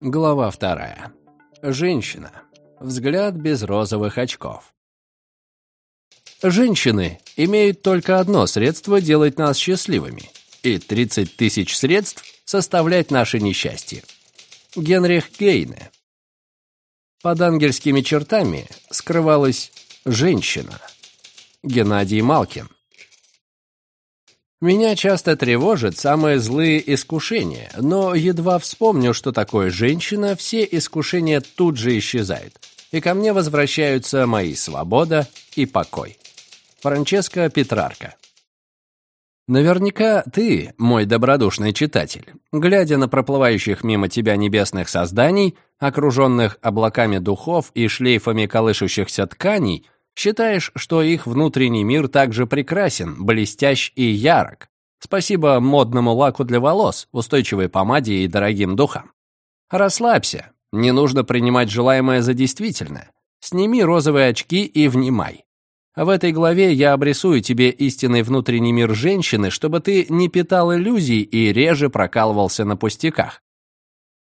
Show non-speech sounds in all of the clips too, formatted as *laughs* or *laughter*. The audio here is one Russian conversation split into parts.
Глава вторая. Женщина. Взгляд без розовых очков. Женщины имеют только одно средство делать нас счастливыми, и 30 тысяч средств составлять наше несчастье. Генрих Гейне. Под ангельскими чертами скрывалась женщина. Геннадий Малкин. Меня часто тревожат самые злые искушения, но едва вспомню, что такое женщина, все искушения тут же исчезают, и ко мне возвращаются мои свобода и покой. Франческо Петрарка Наверняка ты, мой добродушный читатель, глядя на проплывающих мимо тебя небесных созданий, окруженных облаками духов и шлейфами колышущихся тканей, Считаешь, что их внутренний мир также прекрасен, блестящ и ярок. Спасибо модному лаку для волос, устойчивой помаде и дорогим духам. Расслабься, не нужно принимать желаемое за действительное. Сними розовые очки и внимай. В этой главе я обрисую тебе истинный внутренний мир женщины, чтобы ты не питал иллюзий и реже прокалывался на пустяках.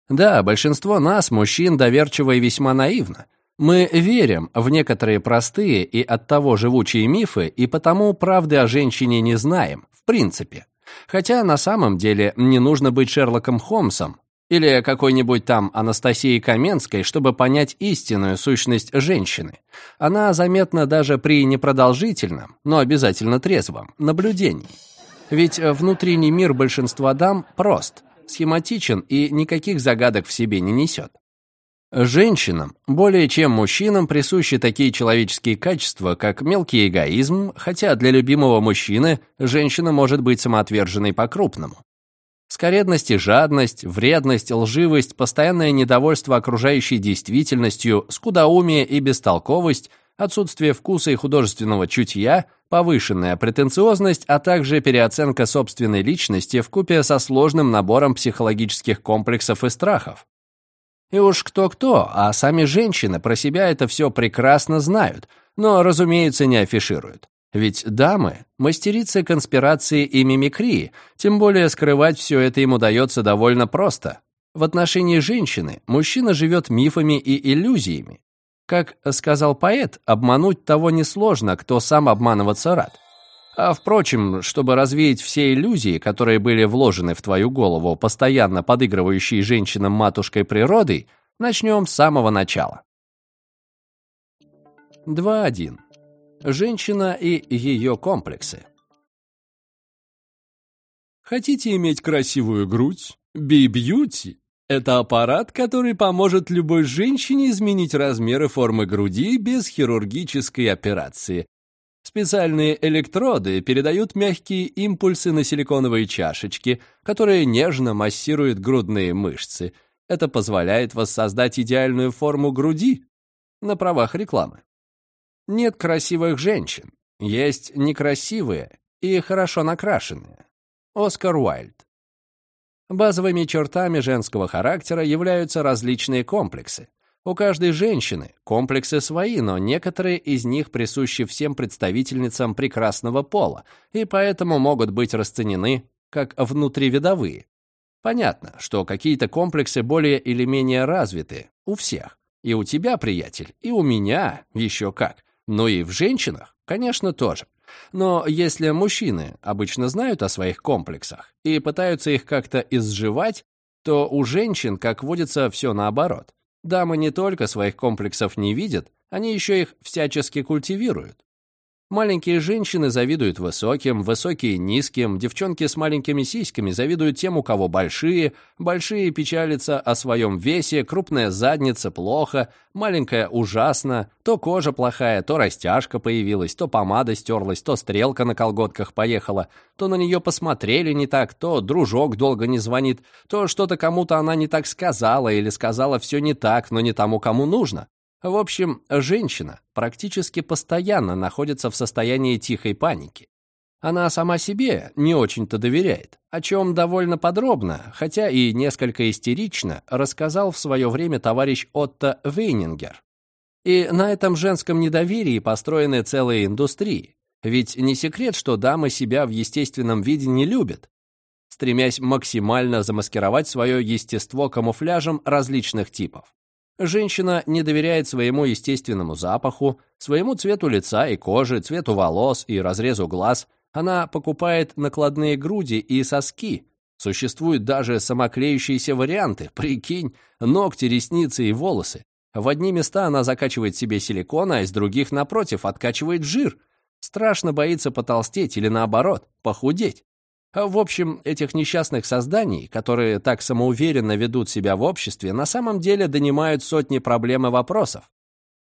Да, большинство нас, мужчин, доверчиво и весьма наивно. Мы верим в некоторые простые и оттого живучие мифы, и потому правды о женщине не знаем, в принципе. Хотя на самом деле не нужно быть Шерлоком Холмсом или какой-нибудь там Анастасией Каменской, чтобы понять истинную сущность женщины. Она заметна даже при непродолжительном, но обязательно трезвом наблюдении. Ведь внутренний мир большинства дам прост, схематичен и никаких загадок в себе не несет. Женщинам, более чем мужчинам, присущи такие человеческие качества, как мелкий эгоизм, хотя для любимого мужчины женщина может быть самоотверженной по-крупному. Скоредность и жадность, вредность, лживость, постоянное недовольство окружающей действительностью, скудоумие и бестолковость, отсутствие вкуса и художественного чутья, повышенная претенциозность, а также переоценка собственной личности вкупе со сложным набором психологических комплексов и страхов. И уж кто-кто, а сами женщины про себя это все прекрасно знают, но, разумеется, не афишируют. Ведь дамы – мастерицы конспирации и мимикрии, тем более скрывать все это им удается довольно просто. В отношении женщины мужчина живет мифами и иллюзиями. Как сказал поэт, обмануть того несложно, кто сам обманываться рад. А впрочем, чтобы развеять все иллюзии, которые были вложены в твою голову, постоянно подыгрывающие женщинам матушкой природой, начнем с самого начала. 2.1. Женщина и ее комплексы. Хотите иметь красивую грудь? Би-бьюти – это аппарат, который поможет любой женщине изменить размеры формы груди без хирургической операции, Специальные электроды передают мягкие импульсы на силиконовые чашечки, которые нежно массируют грудные мышцы. Это позволяет воссоздать идеальную форму груди на правах рекламы. Нет красивых женщин, есть некрасивые и хорошо накрашенные. Оскар Уайльд. Базовыми чертами женского характера являются различные комплексы. У каждой женщины комплексы свои, но некоторые из них присущи всем представительницам прекрасного пола и поэтому могут быть расценены как внутривидовые. Понятно, что какие-то комплексы более или менее развиты у всех. И у тебя, приятель, и у меня еще как. Но и в женщинах, конечно, тоже. Но если мужчины обычно знают о своих комплексах и пытаются их как-то изживать, то у женщин, как водится, все наоборот. Дамы не только своих комплексов не видят, они еще их всячески культивируют. Маленькие женщины завидуют высоким, высокие – низким, девчонки с маленькими сиськами завидуют тем, у кого большие, большие печалятся о своем весе, крупная задница – плохо, маленькая – ужасно, то кожа плохая, то растяжка появилась, то помада стерлась, то стрелка на колготках поехала, то на нее посмотрели не так, то дружок долго не звонит, то что-то кому-то она не так сказала или сказала все не так, но не тому, кому нужно. В общем, женщина практически постоянно находится в состоянии тихой паники. Она сама себе не очень-то доверяет, о чем довольно подробно, хотя и несколько истерично, рассказал в свое время товарищ Отто Вейнингер. И на этом женском недоверии построены целые индустрии. Ведь не секрет, что дамы себя в естественном виде не любят. стремясь максимально замаскировать свое естество камуфляжем различных типов. Женщина не доверяет своему естественному запаху, своему цвету лица и кожи, цвету волос и разрезу глаз. Она покупает накладные груди и соски. Существуют даже самоклеющиеся варианты. Прикинь, ногти, ресницы и волосы. В одни места она закачивает себе силикон, а из других, напротив, откачивает жир. Страшно боится потолстеть или, наоборот, похудеть. В общем, этих несчастных созданий, которые так самоуверенно ведут себя в обществе, на самом деле донимают сотни проблем и вопросов.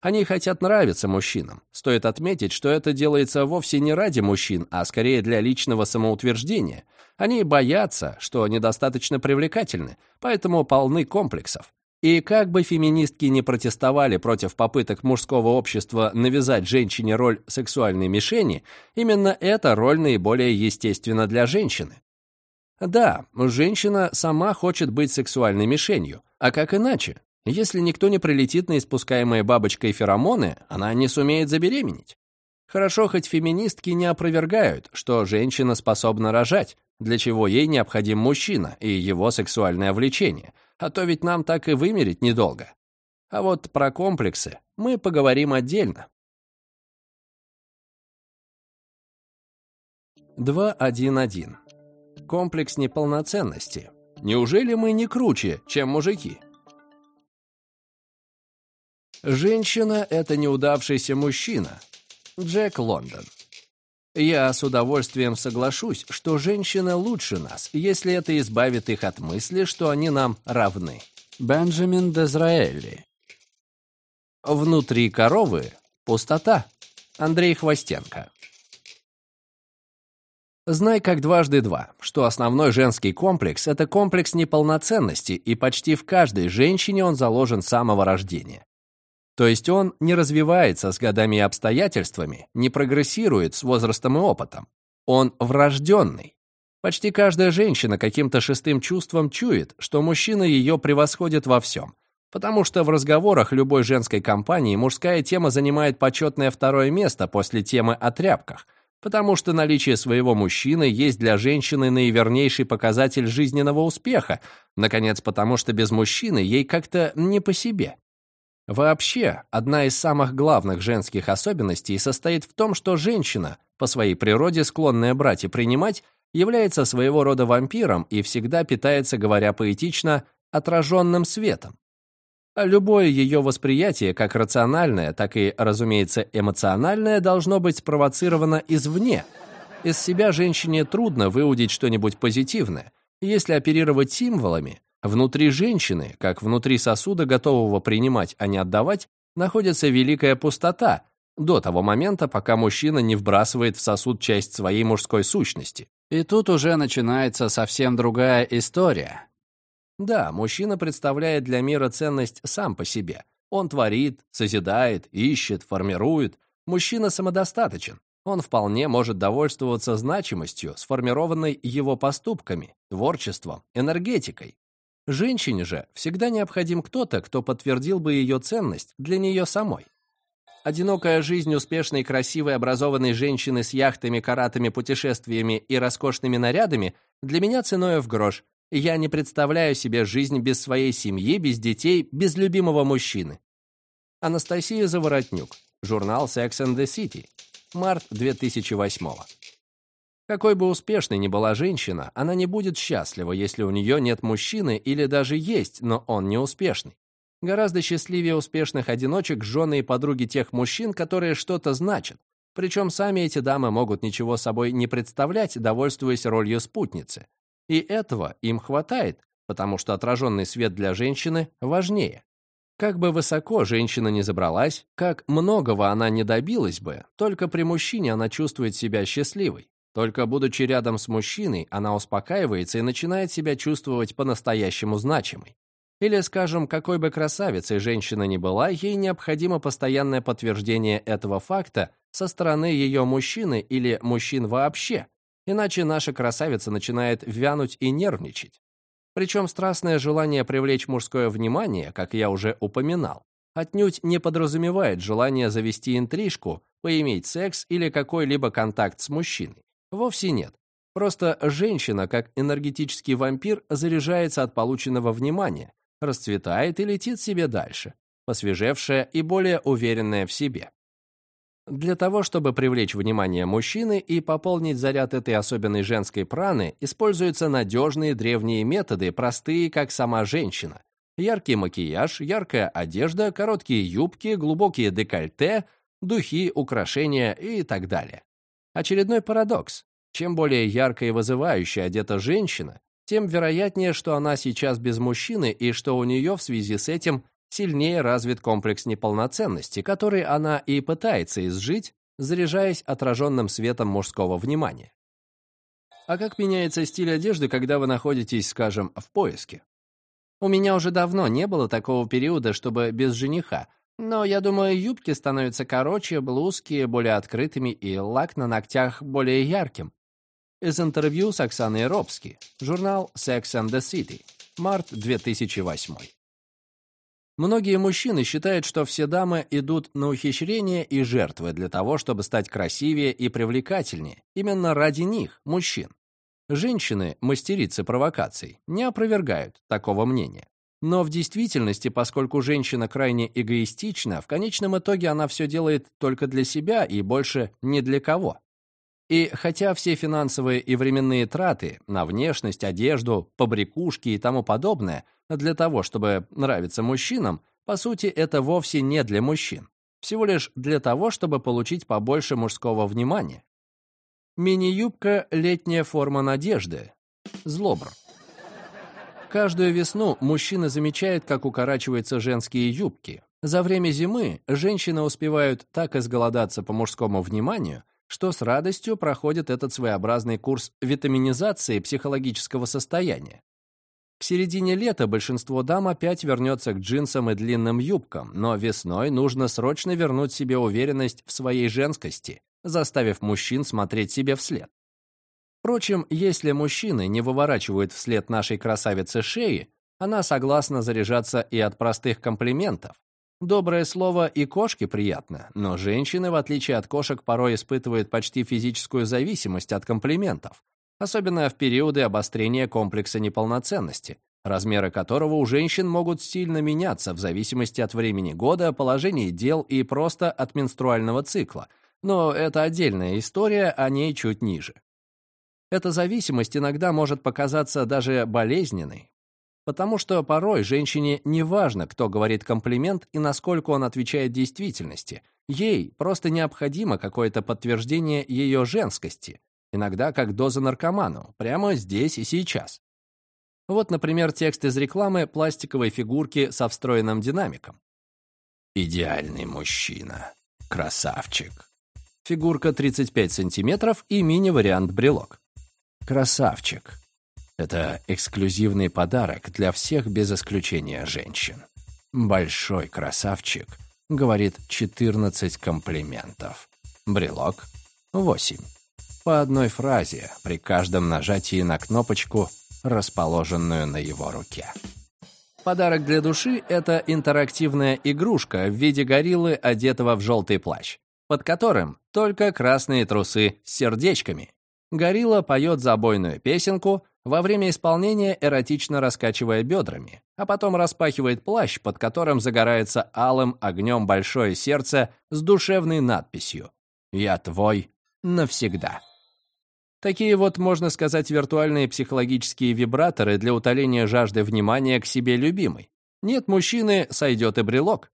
Они хотят нравиться мужчинам. Стоит отметить, что это делается вовсе не ради мужчин, а скорее для личного самоутверждения. Они боятся, что недостаточно привлекательны, поэтому полны комплексов. И как бы феминистки не протестовали против попыток мужского общества навязать женщине роль сексуальной мишени, именно эта роль наиболее естественна для женщины. Да, женщина сама хочет быть сексуальной мишенью, а как иначе? Если никто не прилетит на испускаемые бабочкой феромоны, она не сумеет забеременеть. Хорошо, хоть феминистки не опровергают, что женщина способна рожать, для чего ей необходим мужчина и его сексуальное влечение – а то ведь нам так и вымереть недолго. А вот про комплексы мы поговорим отдельно. 2.1.1. Комплекс неполноценности. Неужели мы не круче, чем мужики? Женщина — это неудавшийся мужчина. Джек Лондон. Я с удовольствием соглашусь, что женщины лучше нас, если это избавит их от мысли, что они нам равны. Бенджамин Дезраэли. Внутри коровы пустота. Андрей Хвостенко. Знай как дважды два, что основной женский комплекс – это комплекс неполноценности, и почти в каждой женщине он заложен с самого рождения. То есть он не развивается с годами и обстоятельствами, не прогрессирует с возрастом и опытом. Он врожденный. Почти каждая женщина каким-то шестым чувством чует, что мужчина ее превосходит во всем. Потому что в разговорах любой женской компании мужская тема занимает почетное второе место после темы о тряпках. Потому что наличие своего мужчины есть для женщины наивернейший показатель жизненного успеха. Наконец, потому что без мужчины ей как-то не по себе. Вообще, одна из самых главных женских особенностей состоит в том, что женщина, по своей природе склонная брать и принимать, является своего рода вампиром и всегда питается, говоря поэтично, отраженным светом. А любое ее восприятие, как рациональное, так и, разумеется, эмоциональное, должно быть спровоцировано извне. Из себя женщине трудно выудить что-нибудь позитивное. Если оперировать символами, Внутри женщины, как внутри сосуда, готового принимать, а не отдавать, находится великая пустота, до того момента, пока мужчина не вбрасывает в сосуд часть своей мужской сущности. И тут уже начинается совсем другая история. Да, мужчина представляет для мира ценность сам по себе. Он творит, созидает, ищет, формирует. Мужчина самодостаточен. Он вполне может довольствоваться значимостью, сформированной его поступками, творчеством, энергетикой. Женщине же всегда необходим кто-то, кто подтвердил бы ее ценность для нее самой. Одинокая жизнь успешной, красивой, образованной женщины с яхтами, каратами, путешествиями и роскошными нарядами для меня ценой в грош. Я не представляю себе жизнь без своей семьи, без детей, без любимого мужчины. Анастасия Заворотнюк. Журнал Sex and the City. Март 2008 какой бы успешной ни была женщина, она не будет счастлива, если у нее нет мужчины или даже есть, но он не успешный. Гораздо счастливее успешных одиночек жены и подруги тех мужчин, которые что-то значат. Причем сами эти дамы могут ничего собой не представлять, довольствуясь ролью спутницы. И этого им хватает, потому что отраженный свет для женщины важнее. Как бы высоко женщина не забралась, как многого она не добилась бы, только при мужчине она чувствует себя счастливой. Только будучи рядом с мужчиной, она успокаивается и начинает себя чувствовать по-настоящему значимой. Или, скажем, какой бы красавицей женщина ни была, ей необходимо постоянное подтверждение этого факта со стороны ее мужчины или мужчин вообще, иначе наша красавица начинает вянуть и нервничать. Причем страстное желание привлечь мужское внимание, как я уже упоминал, отнюдь не подразумевает желание завести интрижку, поиметь секс или какой-либо контакт с мужчиной. Вовсе нет. Просто женщина, как энергетический вампир, заряжается от полученного внимания, расцветает и летит себе дальше, посвежевшая и более уверенная в себе. Для того, чтобы привлечь внимание мужчины и пополнить заряд этой особенной женской праны, используются надежные древние методы, простые, как сама женщина. Яркий макияж, яркая одежда, короткие юбки, глубокие декольте, духи, украшения и так далее. Очередной парадокс. Чем более ярко и вызывающе одета женщина, тем вероятнее, что она сейчас без мужчины и что у нее в связи с этим сильнее развит комплекс неполноценности, который она и пытается изжить, заряжаясь отраженным светом мужского внимания. А как меняется стиль одежды, когда вы находитесь, скажем, в поиске? У меня уже давно не было такого периода, чтобы без жениха, но я думаю, юбки становятся короче, блузки более открытыми и лак на ногтях более ярким. Из интервью с Оксаной Робски, журнал Sex and the City, март 2008. Многие мужчины считают, что все дамы идут на ухищрения и жертвы для того, чтобы стать красивее и привлекательнее. Именно ради них, мужчин. Женщины, мастерицы провокаций, не опровергают такого мнения. Но в действительности, поскольку женщина крайне эгоистична, в конечном итоге она все делает только для себя и больше ни для кого. И хотя все финансовые и временные траты на внешность, одежду, побрякушки и тому подобное для того, чтобы нравиться мужчинам, по сути, это вовсе не для мужчин. Всего лишь для того, чтобы получить побольше мужского внимания. Мини-юбка – летняя форма надежды. Злобр. Каждую весну мужчина замечает, как укорачиваются женские юбки. За время зимы женщины успевают так изголодаться по мужскому вниманию, что с радостью проходит этот своеобразный курс витаминизации психологического состояния. К середине лета большинство дам опять вернется к джинсам и длинным юбкам, но весной нужно срочно вернуть себе уверенность в своей женскости, заставив мужчин смотреть себе вслед. Впрочем, если мужчины не выворачивают вслед нашей красавице шеи, она согласна заряжаться и от простых комплиментов, Доброе слово и кошке приятно, но женщины, в отличие от кошек, порой испытывают почти физическую зависимость от комплиментов, особенно в периоды обострения комплекса неполноценности, размеры которого у женщин могут сильно меняться в зависимости от времени года, положения дел и просто от менструального цикла. Но это отдельная история, о ней чуть ниже. Эта зависимость иногда может показаться даже болезненной, Потому что порой женщине не важно, кто говорит комплимент и насколько он отвечает действительности. Ей просто необходимо какое-то подтверждение ее женскости, иногда как доза наркоману, прямо здесь и сейчас. Вот, например, текст из рекламы пластиковой фигурки со встроенным динамиком. «Идеальный мужчина. Красавчик». Фигурка 35 сантиметров и мини-вариант брелок. «Красавчик. Это эксклюзивный подарок для всех без исключения женщин. Большой красавчик говорит 14 комплиментов. Брелок — 8. По одной фразе при каждом нажатии на кнопочку, расположенную на его руке. Подарок для души — это интерактивная игрушка в виде гориллы, одетого в желтый плащ, под которым только красные трусы с сердечками. Горилла поет забойную песенку, во время исполнения эротично раскачивая бедрами, а потом распахивает плащ, под которым загорается алым огнем большое сердце с душевной надписью «Я твой навсегда». Такие вот, можно сказать, виртуальные психологические вибраторы для утоления жажды внимания к себе любимой. Нет мужчины, сойдет и брелок.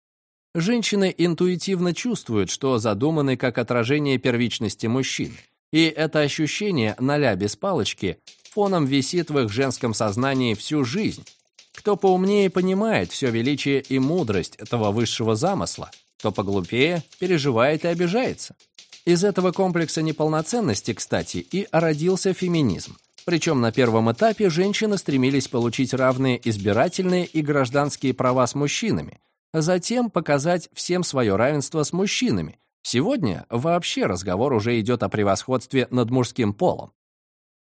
Женщины интуитивно чувствуют, что задуманы как отражение первичности мужчин. И это ощущение ноля без палочки фоном висит в их женском сознании всю жизнь. Кто поумнее понимает все величие и мудрость этого высшего замысла, кто поглупее переживает и обижается. Из этого комплекса неполноценности, кстати, и родился феминизм. Причем на первом этапе женщины стремились получить равные избирательные и гражданские права с мужчинами, а затем показать всем свое равенство с мужчинами. Сегодня вообще разговор уже идет о превосходстве над мужским полом.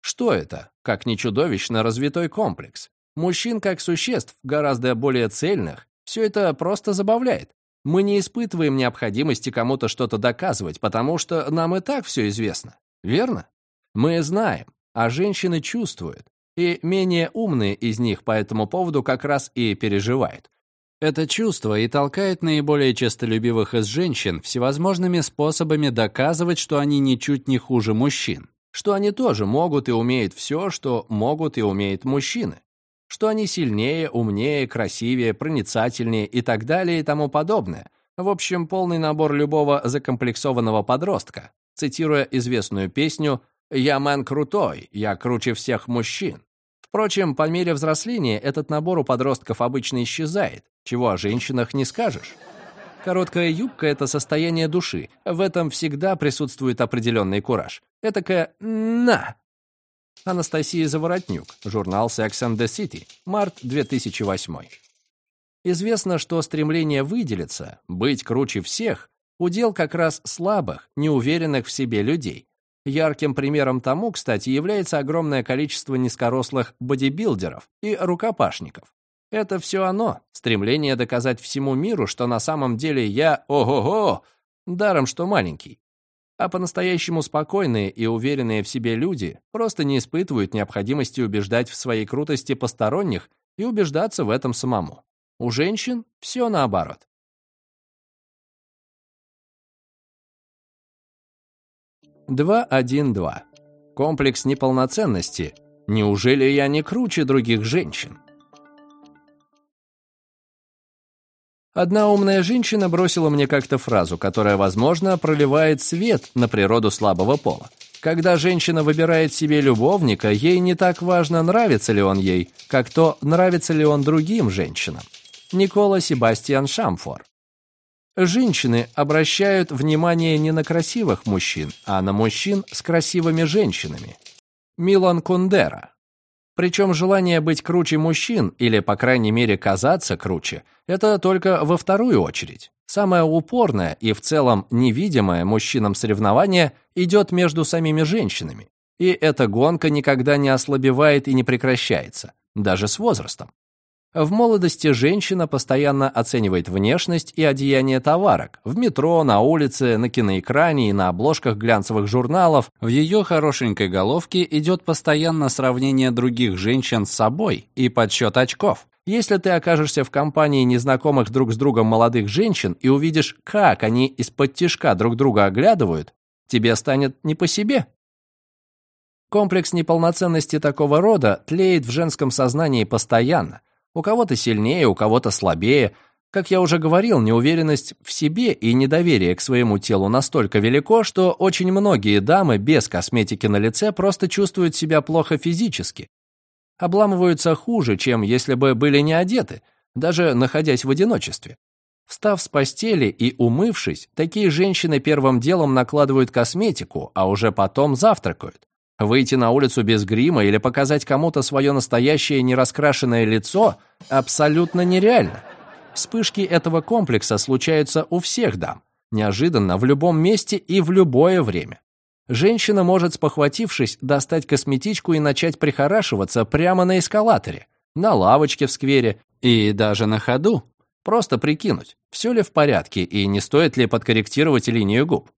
Что это, как не чудовищно развитой комплекс? Мужчин как существ, гораздо более цельных, все это просто забавляет. Мы не испытываем необходимости кому-то что-то доказывать, потому что нам и так все известно. Верно? Мы знаем. а женщины чувствуют, и менее умные из них по этому поводу как раз и переживают. Это чувство и толкает наиболее честолюбивых из женщин всевозможными способами доказывать, что они ничуть не хуже мужчин, что они тоже могут и умеют все, что могут и умеют мужчины, что они сильнее, умнее, красивее, проницательнее и так далее и тому подобное. В общем, полный набор любого закомплексованного подростка, цитируя известную песню «Я мэн крутой, я круче всех мужчин». Впрочем, по мере взросления этот набор у подростков обычно исчезает, чего о женщинах не скажешь. Короткая юбка — это состояние души. В этом всегда присутствует определенный кураж. Этакая «на». Анастасия Заворотнюк, журнал Sex and the City, март 2008. Известно, что стремление выделиться, быть круче всех, удел как раз слабых, неуверенных в себе людей. Ярким примером тому, кстати, является огромное количество низкорослых бодибилдеров и рукопашников. Это все оно, стремление доказать всему миру, что на самом деле я ого-го, даром что маленький. А по-настоящему спокойные и уверенные в себе люди просто не испытывают необходимости убеждать в своей крутости посторонних и убеждаться в этом самому. У женщин все наоборот. 2.1.2. Комплекс неполноценности. Неужели я не круче других женщин? Одна умная женщина бросила мне как-то фразу, которая, возможно, проливает свет на природу слабого пола. Когда женщина выбирает себе любовника, ей не так важно, нравится ли он ей, как то, нравится ли он другим женщинам. Никола Себастьян Шамфор. Женщины обращают внимание не на красивых мужчин, а на мужчин с красивыми женщинами. Милан Кундера. Причем желание быть круче мужчин, или, по крайней мере, казаться круче, это только во вторую очередь. Самое упорное и в целом невидимое мужчинам соревнование идет между самими женщинами. И эта гонка никогда не ослабевает и не прекращается, даже с возрастом. В молодости женщина постоянно оценивает внешность и одеяние товарок. В метро, на улице, на киноэкране и на обложках глянцевых журналов в ее хорошенькой головке идет постоянно сравнение других женщин с собой и подсчет очков. Если ты окажешься в компании незнакомых друг с другом молодых женщин и увидишь, как они из-под тишка друг друга оглядывают, тебе станет не по себе. Комплекс неполноценности такого рода тлеет в женском сознании постоянно – у кого-то сильнее, у кого-то слабее. Как я уже говорил, неуверенность в себе и недоверие к своему телу настолько велико, что очень многие дамы без косметики на лице просто чувствуют себя плохо физически. Обламываются хуже, чем если бы были не одеты, даже находясь в одиночестве. Встав с постели и умывшись, такие женщины первым делом накладывают косметику, а уже потом завтракают. Выйти на улицу без грима или показать кому-то свое настоящее нераскрашенное лицо абсолютно нереально. Вспышки этого комплекса случаются у всех дам, неожиданно, в любом месте и в любое время. Женщина может, спохватившись, достать косметичку и начать прихорашиваться прямо на эскалаторе, на лавочке в сквере и даже на ходу. Просто прикинуть, все ли в порядке и не стоит ли подкорректировать линию губ.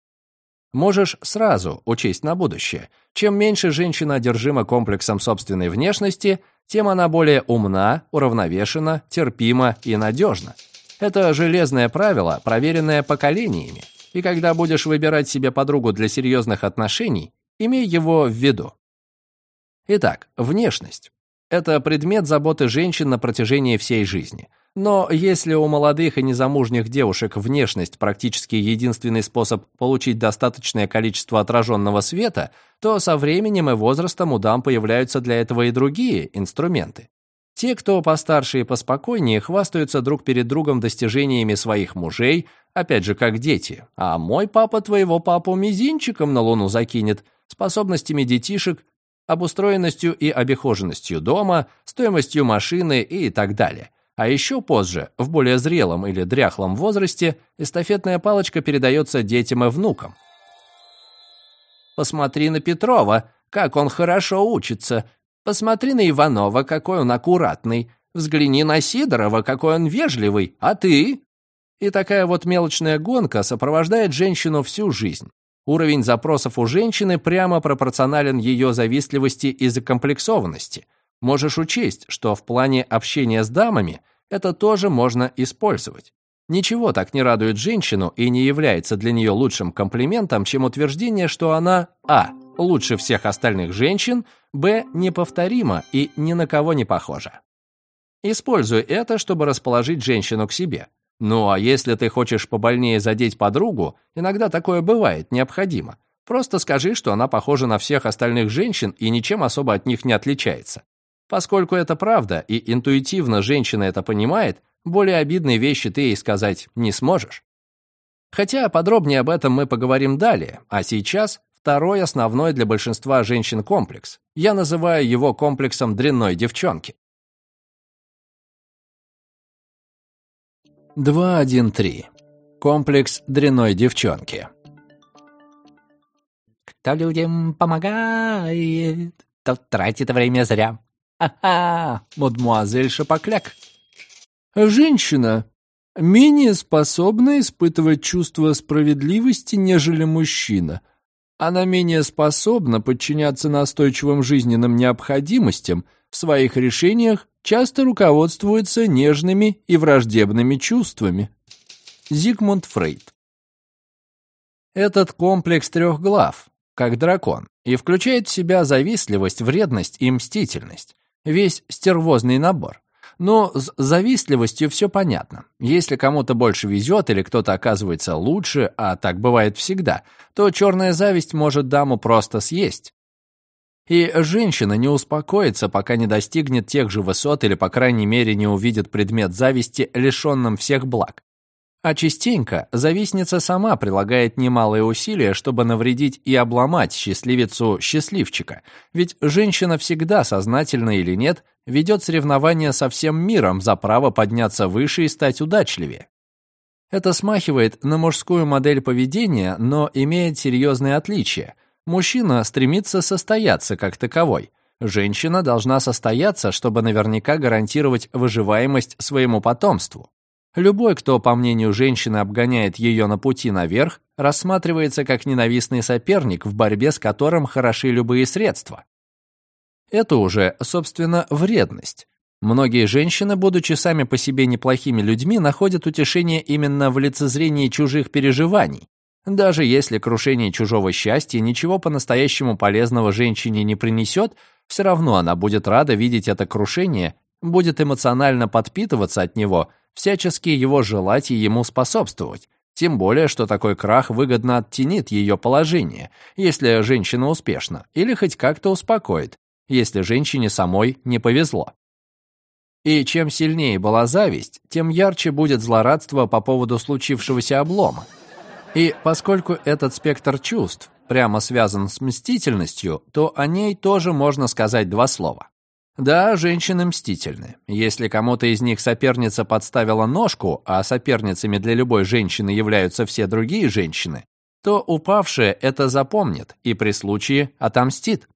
Можешь сразу учесть на будущее. Чем меньше женщина одержима комплексом собственной внешности, тем она более умна, уравновешена, терпима и надежна. Это железное правило, проверенное поколениями. И когда будешь выбирать себе подругу для серьезных отношений, имей его в виду. Итак, внешность. Это предмет заботы женщин на протяжении всей жизни – но если у молодых и незамужних девушек внешность практически единственный способ получить достаточное количество отраженного света, то со временем и возрастом у дам появляются для этого и другие инструменты. Те, кто постарше и поспокойнее, хвастаются друг перед другом достижениями своих мужей, опять же, как дети. А мой папа твоего папу мизинчиком на луну закинет, способностями детишек, обустроенностью и обихоженностью дома, стоимостью машины и так далее. А еще позже, в более зрелом или дряхлом возрасте, эстафетная палочка передается детям и внукам. Посмотри на Петрова, как он хорошо учится. Посмотри на Иванова, какой он аккуратный. Взгляни на Сидорова, какой он вежливый. А ты? И такая вот мелочная гонка сопровождает женщину всю жизнь. Уровень запросов у женщины прямо пропорционален ее завистливости и закомплексованности. Можешь учесть, что в плане общения с дамами это тоже можно использовать. Ничего так не радует женщину и не является для нее лучшим комплиментом, чем утверждение, что она а. лучше всех остальных женщин, б. неповторима и ни на кого не похожа. Используй это, чтобы расположить женщину к себе. Ну а если ты хочешь побольнее задеть подругу, иногда такое бывает, необходимо. Просто скажи, что она похожа на всех остальных женщин и ничем особо от них не отличается. Поскольку это правда, и интуитивно женщина это понимает, более обидные вещи ты ей сказать не сможешь. Хотя подробнее об этом мы поговорим далее, а сейчас второй основной для большинства женщин комплекс. Я называю его комплексом дрянной девчонки. 2.1.3. Комплекс дрянной девчонки. Кто людям помогает, тот тратит время зря. Ха-ха, мадемуазель Шапокляк. Женщина менее способна испытывать чувство справедливости, нежели мужчина. Она менее способна подчиняться настойчивым жизненным необходимостям, в своих решениях часто руководствуется нежными и враждебными чувствами. Зигмунд Фрейд Этот комплекс трех глав, как дракон, и включает в себя завистливость, вредность и мстительность, весь стервозный набор. Но с завистливостью все понятно. Если кому-то больше везет или кто-то оказывается лучше, а так бывает всегда, то черная зависть может даму просто съесть. И женщина не успокоится, пока не достигнет тех же высот или, по крайней мере, не увидит предмет зависти, лишенным всех благ. А частенько завистница сама прилагает немалые усилия, чтобы навредить и обломать счастливицу-счастливчика. Ведь женщина всегда, сознательно или нет, ведет соревнования со всем миром за право подняться выше и стать удачливее. Это смахивает на мужскую модель поведения, но имеет серьезные отличия. Мужчина стремится состояться как таковой. Женщина должна состояться, чтобы наверняка гарантировать выживаемость своему потомству. Любой, кто, по мнению женщины, обгоняет ее на пути наверх, рассматривается как ненавистный соперник, в борьбе с которым хороши любые средства. Это уже, собственно, вредность. Многие женщины, будучи сами по себе неплохими людьми, находят утешение именно в лицезрении чужих переживаний. Даже если крушение чужого счастья ничего по-настоящему полезного женщине не принесет, все равно она будет рада видеть это крушение, будет эмоционально подпитываться от него – всячески его желать и ему способствовать. Тем более, что такой крах выгодно оттенит ее положение, если женщина успешна, или хоть как-то успокоит, если женщине самой не повезло. И чем сильнее была зависть, тем ярче будет злорадство по поводу случившегося облома. И поскольку этот спектр чувств прямо связан с мстительностью, то о ней тоже можно сказать два слова. Да, женщины мстительны. Если кому-то из них соперница подставила ножку, а соперницами для любой женщины являются все другие женщины, то упавшая это запомнит и при случае отомстит.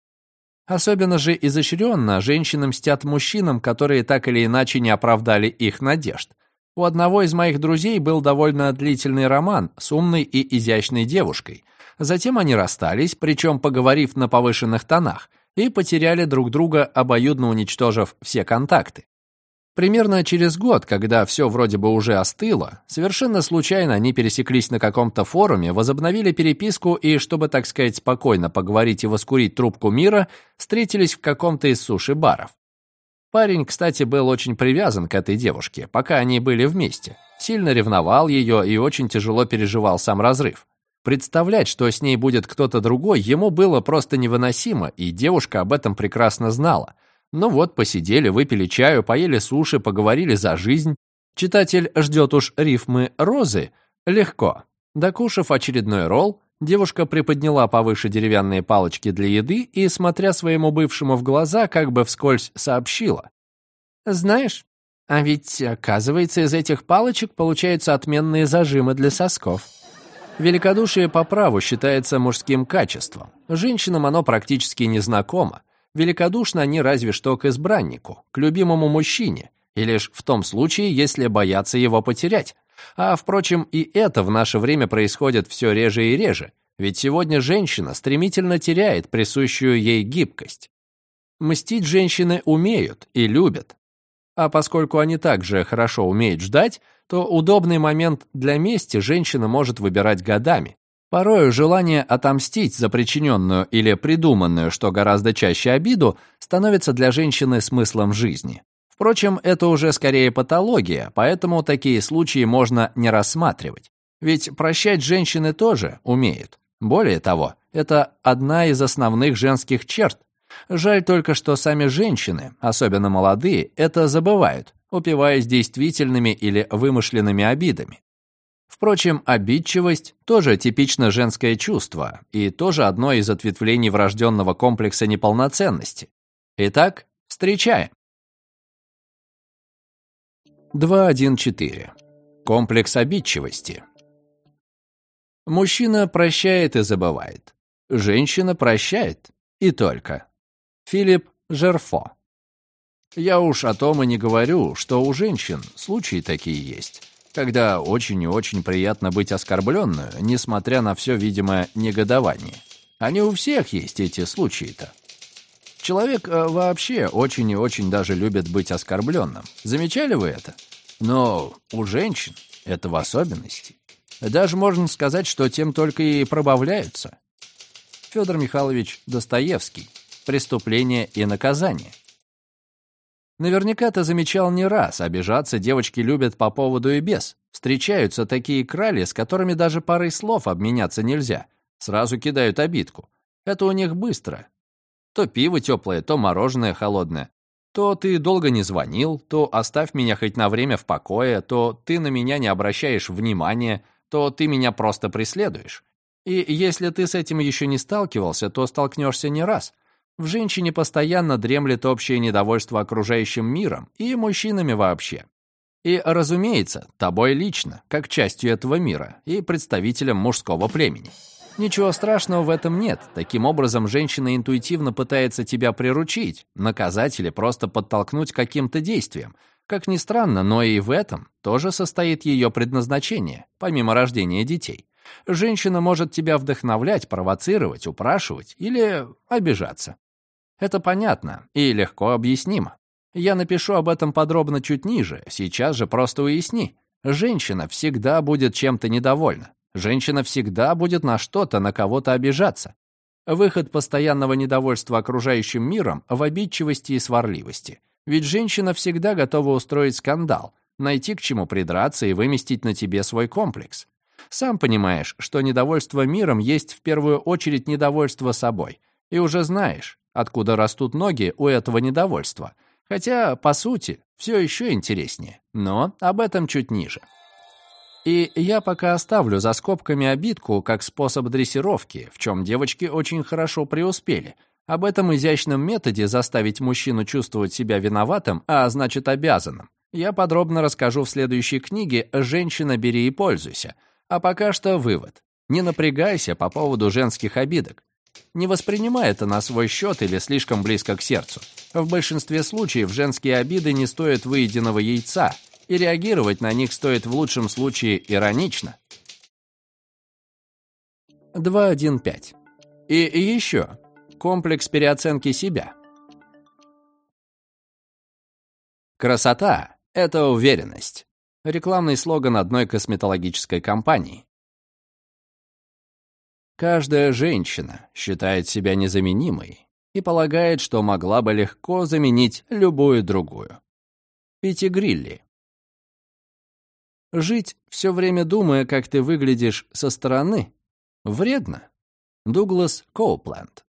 Особенно же изощренно женщины мстят мужчинам, которые так или иначе не оправдали их надежд. У одного из моих друзей был довольно длительный роман с умной и изящной девушкой. Затем они расстались, причем поговорив на повышенных тонах, и потеряли друг друга, обоюдно уничтожив все контакты. Примерно через год, когда все вроде бы уже остыло, совершенно случайно они пересеклись на каком-то форуме, возобновили переписку и, чтобы, так сказать, спокойно поговорить и воскурить трубку мира, встретились в каком-то из суши-баров. Парень, кстати, был очень привязан к этой девушке, пока они были вместе. Сильно ревновал ее и очень тяжело переживал сам разрыв. Представлять, что с ней будет кто-то другой, ему было просто невыносимо, и девушка об этом прекрасно знала. Ну вот, посидели, выпили чаю, поели суши, поговорили за жизнь. Читатель ждет уж рифмы розы. Легко. Докушав очередной ролл, девушка приподняла повыше деревянные палочки для еды и, смотря своему бывшему в глаза, как бы вскользь сообщила. «Знаешь, а ведь, оказывается, из этих палочек получаются отменные зажимы для сосков». Великодушие по праву считается мужским качеством. Женщинам оно практически незнакомо. Великодушны они разве что к избраннику, к любимому мужчине, и лишь в том случае, если боятся его потерять. А, впрочем, и это в наше время происходит все реже и реже. Ведь сегодня женщина стремительно теряет присущую ей гибкость. Мстить женщины умеют и любят. А поскольку они также хорошо умеют ждать, то удобный момент для мести женщина может выбирать годами. Порою желание отомстить за причиненную или придуманную, что гораздо чаще обиду, становится для женщины смыслом жизни. Впрочем, это уже скорее патология, поэтому такие случаи можно не рассматривать. Ведь прощать женщины тоже умеют. Более того, это одна из основных женских черт. Жаль только, что сами женщины, особенно молодые, это забывают, упиваясь действительными или вымышленными обидами. Впрочем, обидчивость тоже типично женское чувство и тоже одно из ответвлений врожденного комплекса неполноценности. Итак, встречаем. 2.1.4. Комплекс обидчивости. Мужчина прощает и забывает. Женщина прощает и только. Филипп Жерфо. Я уж о том и не говорю, что у женщин случаи такие есть, когда очень и очень приятно быть оскорбленную, несмотря на все видимое негодование. Они у всех есть эти случаи-то. Человек э, вообще очень и очень даже любит быть оскорбленным. Замечали вы это? Но у женщин это в особенности. Даже можно сказать, что тем только и пробавляются. Федор Михайлович Достоевский. Преступление и наказание. Наверняка ты замечал не раз, обижаться девочки любят по поводу и без. Встречаются такие крали, с которыми даже парой слов обменяться нельзя. Сразу кидают обидку. Это у них быстро. То пиво теплое, то мороженое холодное. То ты долго не звонил, то оставь меня хоть на время в покое, то ты на меня не обращаешь внимания, то ты меня просто преследуешь. И если ты с этим еще не сталкивался, то столкнешься не раз. В женщине постоянно дремлет общее недовольство окружающим миром и мужчинами вообще. И, разумеется, тобой лично, как частью этого мира и представителем мужского племени. Ничего страшного в этом нет. Таким образом, женщина интуитивно пытается тебя приручить, наказать или просто подтолкнуть каким-то действием. Как ни странно, но и в этом тоже состоит ее предназначение, помимо рождения детей. Женщина может тебя вдохновлять, провоцировать, упрашивать или обижаться. Это понятно и легко объяснимо. Я напишу об этом подробно чуть ниже, сейчас же просто уясни. Женщина всегда будет чем-то недовольна. Женщина всегда будет на что-то, на кого-то обижаться. Выход постоянного недовольства окружающим миром в обидчивости и сварливости. Ведь женщина всегда готова устроить скандал, найти к чему придраться и выместить на тебе свой комплекс. Сам понимаешь, что недовольство миром есть в первую очередь недовольство собой. И уже знаешь, откуда растут ноги у этого недовольства. Хотя, по сути, все еще интереснее. Но об этом чуть ниже. И я пока оставлю за скобками обидку как способ дрессировки, в чем девочки очень хорошо преуспели. Об этом изящном методе заставить мужчину чувствовать себя виноватым, а значит обязанным, я подробно расскажу в следующей книге «Женщина, бери и пользуйся». А пока что вывод. Не напрягайся по поводу женских обидок. Не воспринимай это на свой счет или слишком близко к сердцу. В большинстве случаев женские обиды не стоят выеденного яйца, и реагировать на них стоит в лучшем случае иронично. 2.1.5. И, еще. Комплекс переоценки себя. Красота — это уверенность. Рекламный слоган одной косметологической компании. Каждая женщина считает себя незаменимой и полагает, что могла бы легко заменить любую другую. Пити Грилли. Жить все время думая, как ты выглядишь со стороны, вредно. Дуглас Коупленд.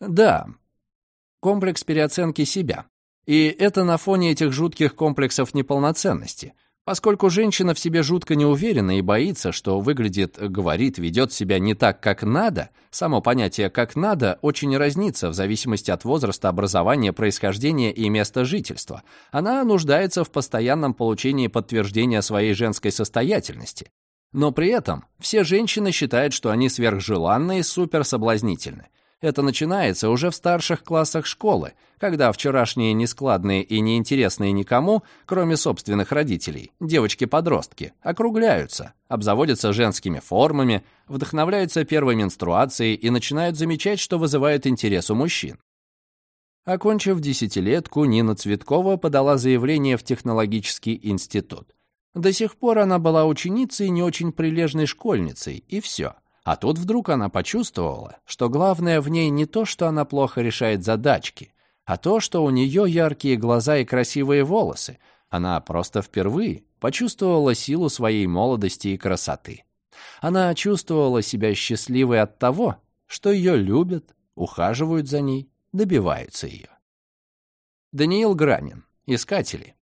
Да, комплекс переоценки себя. И это на фоне этих жутких комплексов неполноценности – Поскольку женщина в себе жутко не уверена и боится, что выглядит, говорит, ведет себя не так, как надо, само понятие «как надо» очень разнится в зависимости от возраста, образования, происхождения и места жительства. Она нуждается в постоянном получении подтверждения своей женской состоятельности. Но при этом все женщины считают, что они сверхжеланны и суперсоблазнительны. Это начинается уже в старших классах школы, когда вчерашние нескладные и неинтересные никому, кроме собственных родителей, девочки-подростки, округляются, обзаводятся женскими формами, вдохновляются первой менструацией и начинают замечать, что вызывает интерес у мужчин. Окончив десятилетку, Нина Цветкова подала заявление в технологический институт. До сих пор она была ученицей не очень прилежной школьницей, и все – а тут вдруг она почувствовала, что главное в ней не то, что она плохо решает задачки, а то, что у нее яркие глаза и красивые волосы. Она просто впервые почувствовала силу своей молодости и красоты. Она чувствовала себя счастливой от того, что ее любят, ухаживают за ней, добиваются ее. Даниил Гранин. Искатели.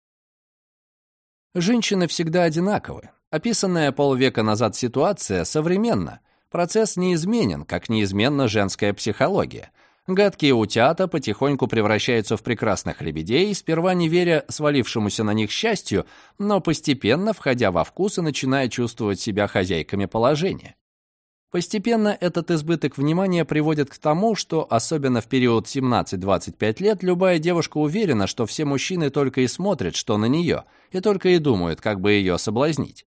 Женщины всегда одинаковы. Описанная полвека назад ситуация современна, Процесс неизменен, как неизменна женская психология. Гадкие утята потихоньку превращаются в прекрасных лебедей, сперва не веря свалившемуся на них счастью, но постепенно, входя во вкус и начиная чувствовать себя хозяйками положения. Постепенно этот избыток внимания приводит к тому, что, особенно в период 17-25 лет, любая девушка уверена, что все мужчины только и смотрят, что на нее, и только и думают, как бы ее соблазнить.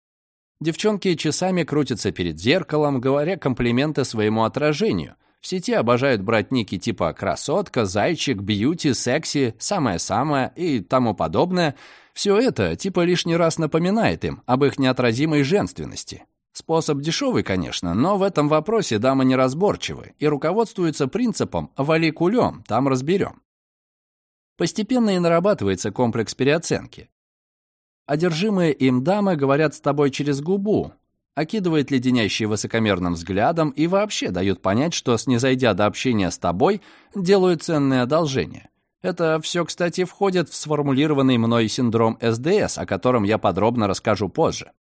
Девчонки часами крутятся перед зеркалом, говоря комплименты своему отражению. В сети обожают брать ники типа «красотка», «зайчик», «бьюти», «секси», «самое-самое» и тому подобное. Все это типа лишний раз напоминает им об их неотразимой женственности. Способ дешевый, конечно, но в этом вопросе дамы неразборчивы и руководствуются принципом «вали кулем, там разберем». Постепенно и нарабатывается комплекс переоценки. Одержимые им дамы говорят с тобой через губу, окидывают леденящий высокомерным взглядом и вообще дают понять, что, снизойдя до общения с тобой, делают ценное одолжение. Это все, кстати, входит в сформулированный мной синдром СДС, о котором я подробно расскажу позже.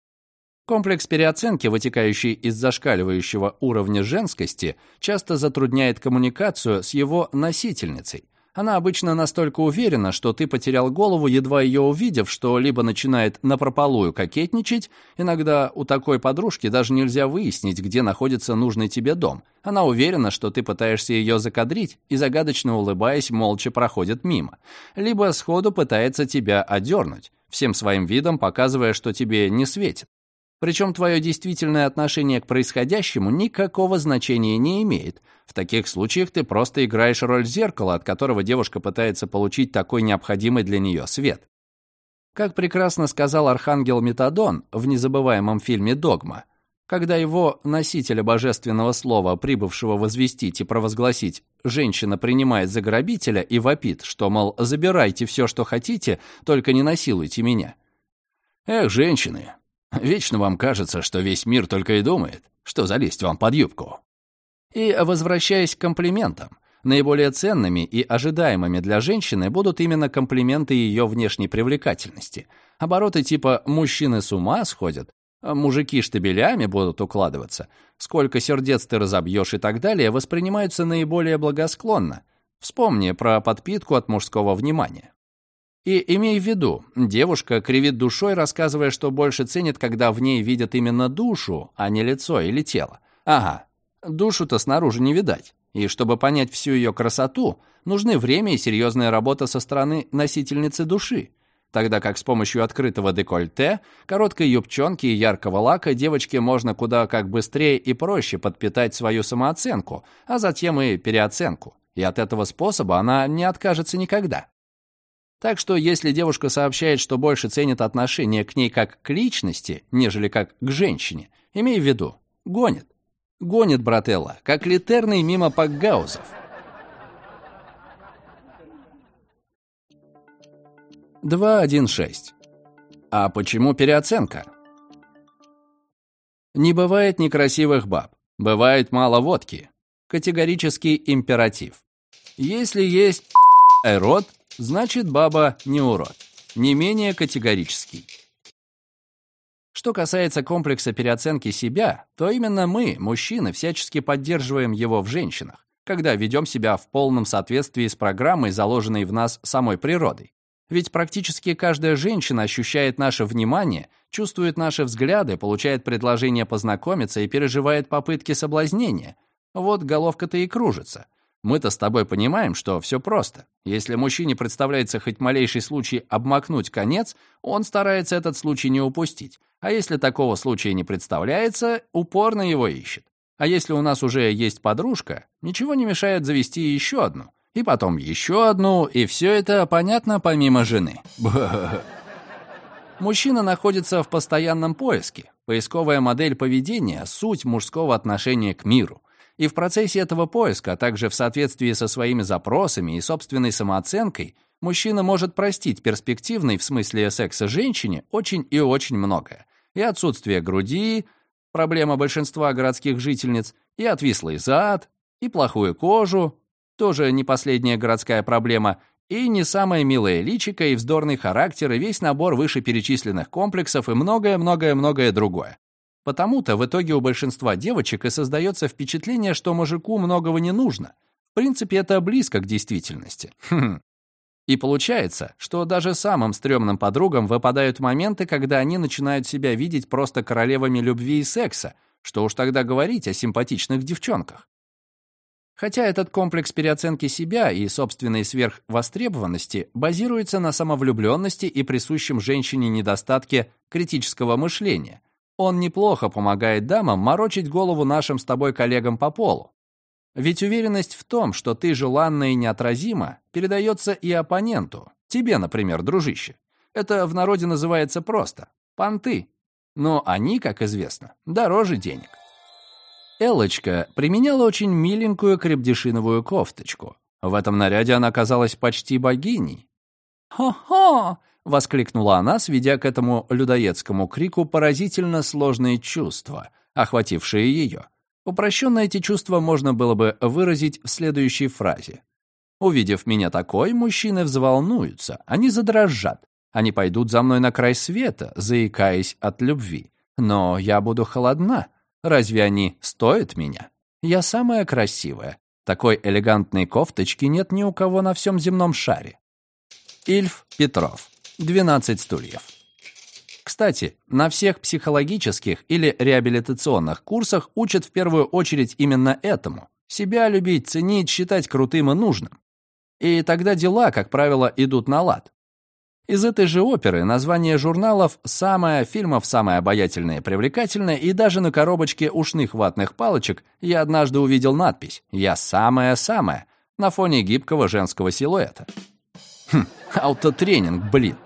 Комплекс переоценки, вытекающий из зашкаливающего уровня женскости, часто затрудняет коммуникацию с его носительницей – она обычно настолько уверена, что ты потерял голову, едва ее увидев, что либо начинает напропалую кокетничать, иногда у такой подружки даже нельзя выяснить, где находится нужный тебе дом. Она уверена, что ты пытаешься ее закадрить и, загадочно улыбаясь, молча проходит мимо. Либо сходу пытается тебя одернуть, всем своим видом показывая, что тебе не светит. Причем твое действительное отношение к происходящему никакого значения не имеет. В таких случаях ты просто играешь роль зеркала, от которого девушка пытается получить такой необходимый для нее свет. Как прекрасно сказал архангел Метадон в незабываемом фильме «Догма», когда его носителя божественного слова, прибывшего возвестить и провозгласить, женщина принимает за грабителя и вопит, что, мол, забирайте все, что хотите, только не насилуйте меня. Эх, женщины, Вечно вам кажется, что весь мир только и думает, что залезть вам под юбку. И, возвращаясь к комплиментам, наиболее ценными и ожидаемыми для женщины будут именно комплименты ее внешней привлекательности. Обороты типа «мужчины с ума сходят», «мужики штабелями будут укладываться», «сколько сердец ты разобьешь» и так далее воспринимаются наиболее благосклонно. Вспомни про подпитку от мужского внимания. И имей в виду, девушка кривит душой, рассказывая, что больше ценит, когда в ней видят именно душу, а не лицо или тело. Ага, душу-то снаружи не видать. И чтобы понять всю ее красоту, нужны время и серьезная работа со стороны носительницы души. Тогда как с помощью открытого декольте, короткой юбчонки и яркого лака девочке можно куда как быстрее и проще подпитать свою самооценку, а затем и переоценку. И от этого способа она не откажется никогда. Так что если девушка сообщает, что больше ценит отношение к ней как к личности, нежели как к женщине, имей в виду, гонит. Гонит брателла, как литерный мимо пакгаузов. Два один шесть. А почему переоценка? Не бывает некрасивых баб, бывает мало водки. Категорический императив. Если есть *laughs* рот, значит баба не урод. Не менее категорический. Что касается комплекса переоценки себя, то именно мы, мужчины, всячески поддерживаем его в женщинах, когда ведем себя в полном соответствии с программой, заложенной в нас самой природой. Ведь практически каждая женщина ощущает наше внимание, чувствует наши взгляды, получает предложение познакомиться и переживает попытки соблазнения. Вот головка-то и кружится. Мы-то с тобой понимаем, что все просто. Если мужчине представляется хоть малейший случай обмакнуть конец, он старается этот случай не упустить. А если такого случая не представляется, упорно его ищет. А если у нас уже есть подружка, ничего не мешает завести еще одну. И потом еще одну, и все это понятно помимо жены. *laughs* Мужчина находится в постоянном поиске. Поисковая модель поведения — суть мужского отношения к миру. И в процессе этого поиска, а также в соответствии со своими запросами и собственной самооценкой, мужчина может простить перспективной в смысле секса женщине очень и очень многое. И отсутствие груди, проблема большинства городских жительниц, и отвислый зад, и плохую кожу, тоже не последняя городская проблема, и не самое милое личико, и вздорный характер, и весь набор вышеперечисленных комплексов, и многое-многое-многое другое. Потому-то в итоге у большинства девочек и создается впечатление, что мужику многого не нужно. В принципе, это близко к действительности. Хм. И получается, что даже самым стрёмным подругам выпадают моменты, когда они начинают себя видеть просто королевами любви и секса, что уж тогда говорить о симпатичных девчонках. Хотя этот комплекс переоценки себя и собственной сверхвостребованности базируется на самовлюбленности и присущем женщине недостатке критического мышления, он неплохо помогает дамам морочить голову нашим с тобой коллегам по полу. Ведь уверенность в том, что ты желанна и неотразима, передается и оппоненту, тебе, например, дружище. Это в народе называется просто «понты». Но они, как известно, дороже денег. Элочка применяла очень миленькую крепдешиновую кофточку. В этом наряде она казалась почти богиней. «Хо-хо!» — воскликнула она, сведя к этому людоедскому крику поразительно сложные чувства, охватившие ее. Упрощенно эти чувства можно было бы выразить в следующей фразе. «Увидев меня такой, мужчины взволнуются, они задрожат, они пойдут за мной на край света, заикаясь от любви. Но я буду холодна, Разве они стоят меня? Я самая красивая. Такой элегантной кофточки нет ни у кого на всем земном шаре. Ильф Петров. 12 стульев. Кстати, на всех психологических или реабилитационных курсах учат в первую очередь именно этому. Себя любить, ценить, считать крутым и нужным. И тогда дела, как правило, идут на лад. Из этой же оперы название журналов «Самое», фильмов «Самое обаятельное и привлекательное» и даже на коробочке ушных ватных палочек я однажды увидел надпись «Я самое-самое» на фоне гибкого женского силуэта. Хм, аутотренинг, блин.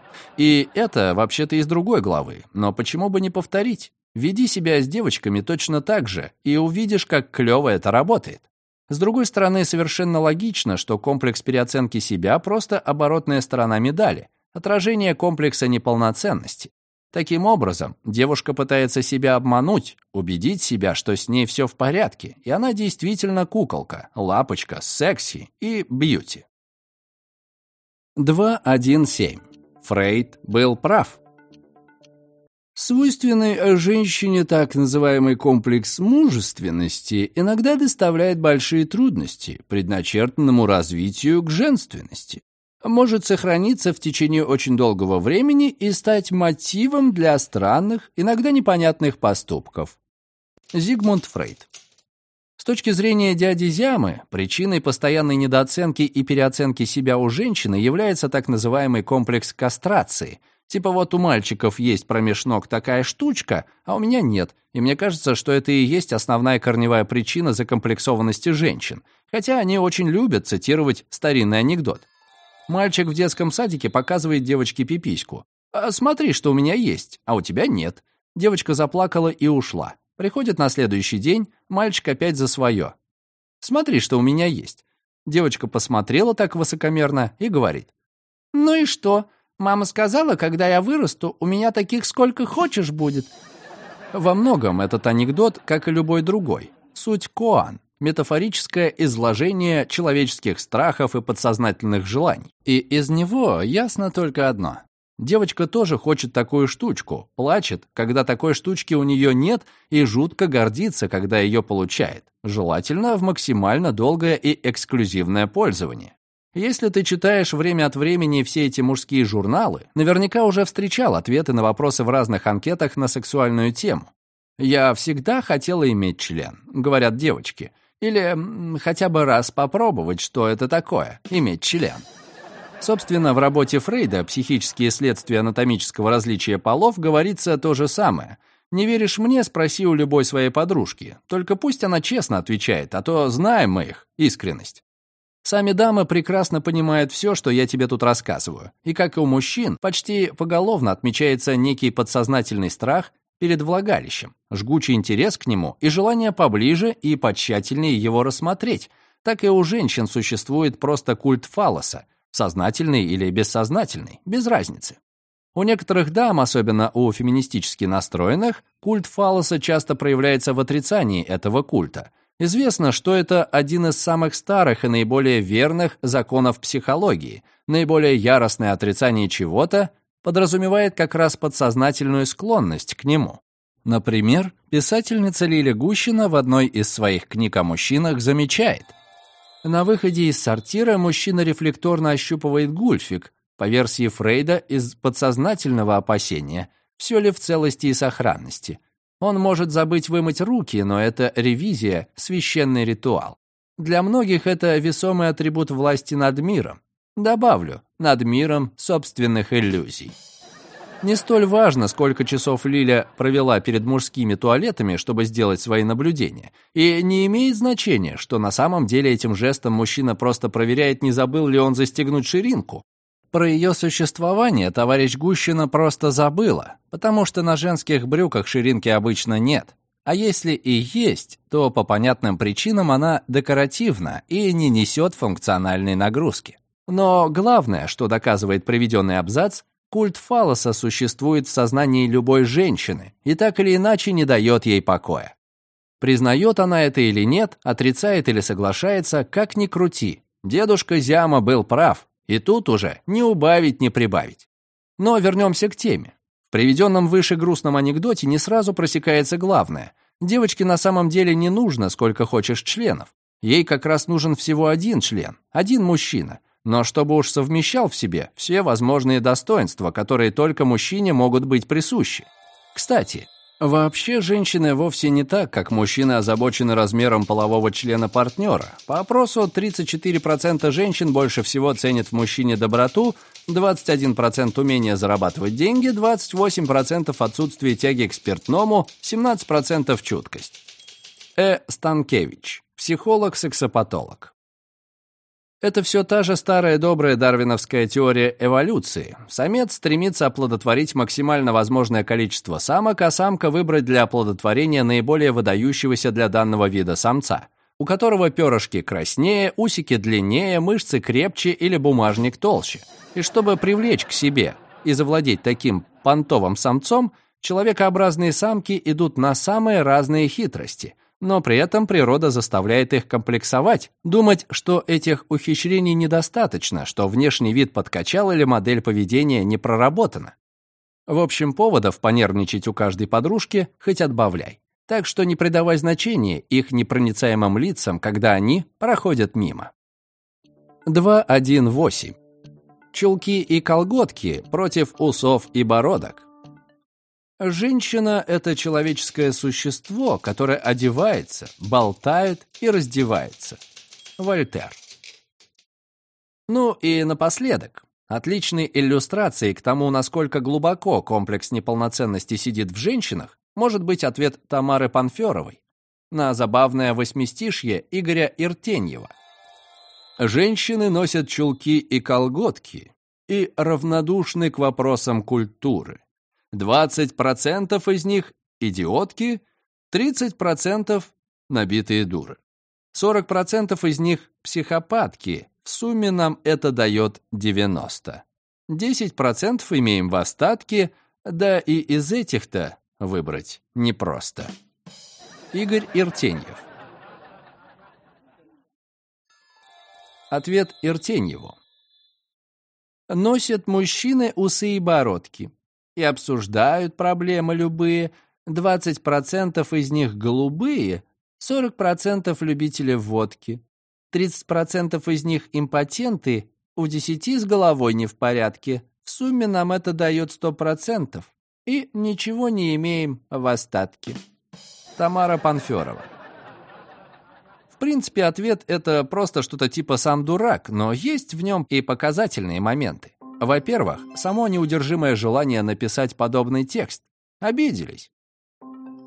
И это вообще-то из другой главы, но почему бы не повторить? Веди себя с девочками точно так же, и увидишь, как клево это работает. С другой стороны, совершенно логично, что комплекс переоценки себя просто оборотная сторона медали — отражение комплекса неполноценности. Таким образом, девушка пытается себя обмануть, убедить себя, что с ней все в порядке, и она действительно куколка, лапочка, секси и бьюти. 2.1.7. Фрейд был прав. Свойственный женщине так называемый комплекс мужественности иногда доставляет большие трудности предначертанному развитию к женственности может сохраниться в течение очень долгого времени и стать мотивом для странных, иногда непонятных поступков. Зигмунд Фрейд. С точки зрения дяди Зямы, причиной постоянной недооценки и переоценки себя у женщины является так называемый комплекс кастрации. Типа вот у мальчиков есть промеж ног такая штучка, а у меня нет, и мне кажется, что это и есть основная корневая причина закомплексованности женщин, хотя они очень любят цитировать старинный анекдот. Мальчик в детском садике показывает девочке пипиську. «А «Смотри, что у меня есть, а у тебя нет». Девочка заплакала и ушла. Приходит на следующий день, мальчик опять за свое. «Смотри, что у меня есть». Девочка посмотрела так высокомерно и говорит. «Ну и что? Мама сказала, когда я вырасту, у меня таких сколько хочешь будет». Во многом этот анекдот, как и любой другой, суть коан метафорическое изложение человеческих страхов и подсознательных желаний. И из него ясно только одно. Девочка тоже хочет такую штучку, плачет, когда такой штучки у нее нет, и жутко гордится, когда ее получает. Желательно в максимально долгое и эксклюзивное пользование. Если ты читаешь время от времени все эти мужские журналы, наверняка уже встречал ответы на вопросы в разных анкетах на сексуальную тему. «Я всегда хотела иметь член», — говорят девочки. Или хотя бы раз попробовать, что это такое — иметь член. Собственно, в работе Фрейда «Психические следствия анатомического различия полов» говорится то же самое. «Не веришь мне? Спроси у любой своей подружки. Только пусть она честно отвечает, а то знаем мы их, искренность». Сами дамы прекрасно понимают все, что я тебе тут рассказываю. И как и у мужчин, почти поголовно отмечается некий подсознательный страх перед влагалищем, жгучий интерес к нему и желание поближе и потщательнее его рассмотреть. Так и у женщин существует просто культ фалоса, сознательный или бессознательный, без разницы. У некоторых дам, особенно у феминистически настроенных, культ фалоса часто проявляется в отрицании этого культа. Известно, что это один из самых старых и наиболее верных законов психологии. Наиболее яростное отрицание чего-то подразумевает как раз подсознательную склонность к нему. Например, писательница Лиля Гущина в одной из своих книг о мужчинах замечает. На выходе из сортира мужчина рефлекторно ощупывает гульфик, по версии Фрейда, из подсознательного опасения, все ли в целости и сохранности. Он может забыть вымыть руки, но это ревизия, священный ритуал. Для многих это весомый атрибут власти над миром. Добавлю, над миром собственных иллюзий. Не столь важно, сколько часов Лиля провела перед мужскими туалетами, чтобы сделать свои наблюдения. И не имеет значения, что на самом деле этим жестом мужчина просто проверяет, не забыл ли он застегнуть ширинку. Про ее существование товарищ Гущина просто забыла, потому что на женских брюках ширинки обычно нет. А если и есть, то по понятным причинам она декоративна и не несет функциональной нагрузки. Но главное, что доказывает приведенный абзац, культ фалоса существует в сознании любой женщины и так или иначе не дает ей покоя. Признает она это или нет, отрицает или соглашается, как ни крути. Дедушка Зяма был прав, и тут уже не убавить, не прибавить. Но вернемся к теме. В приведенном выше грустном анекдоте не сразу просекается главное. Девочке на самом деле не нужно, сколько хочешь членов. Ей как раз нужен всего один член, один мужчина – но чтобы уж совмещал в себе все возможные достоинства, которые только мужчине могут быть присущи. Кстати, вообще женщины вовсе не так, как мужчины озабочены размером полового члена партнера. По опросу 34% женщин больше всего ценят в мужчине доброту, 21% умение зарабатывать деньги, 28% отсутствие тяги к спиртному, 17% чуткость. Э. Станкевич, психолог-сексопатолог. Это все та же старая добрая дарвиновская теория эволюции. Самец стремится оплодотворить максимально возможное количество самок, а самка выбрать для оплодотворения наиболее выдающегося для данного вида самца, у которого перышки краснее, усики длиннее, мышцы крепче или бумажник толще. И чтобы привлечь к себе и завладеть таким понтовым самцом, человекообразные самки идут на самые разные хитрости – но при этом природа заставляет их комплексовать, думать, что этих ухищрений недостаточно, что внешний вид подкачал или модель поведения не проработана. В общем, поводов понервничать у каждой подружки хоть отбавляй. Так что не придавай значения их непроницаемым лицам, когда они проходят мимо. 2.1.8. Чулки и колготки против усов и бородок. Женщина — это человеческое существо, которое одевается, болтает и раздевается. Вольтер. Ну и напоследок. Отличной иллюстрацией к тому, насколько глубоко комплекс неполноценности сидит в женщинах, может быть ответ Тамары Панферовой на забавное восьмистишье Игоря Иртеньева. Женщины носят чулки и колготки и равнодушны к вопросам культуры. 20% из них – идиотки, 30% – набитые дуры. 40% из них – психопатки, в сумме нам это дает 90. 10% имеем в остатке, да и из этих-то выбрать непросто. Игорь Иртеньев Ответ Иртеньеву. Носят мужчины усы и бородки и обсуждают проблемы любые, 20% из них голубые, 40% любители водки, 30% из них импотенты, у 10 с головой не в порядке. В сумме нам это дает 100%. И ничего не имеем в остатке. Тамара Панферова принципе, ответ — это просто что-то типа «сам дурак», но есть в нем и показательные моменты. Во-первых, само неудержимое желание написать подобный текст. Обиделись.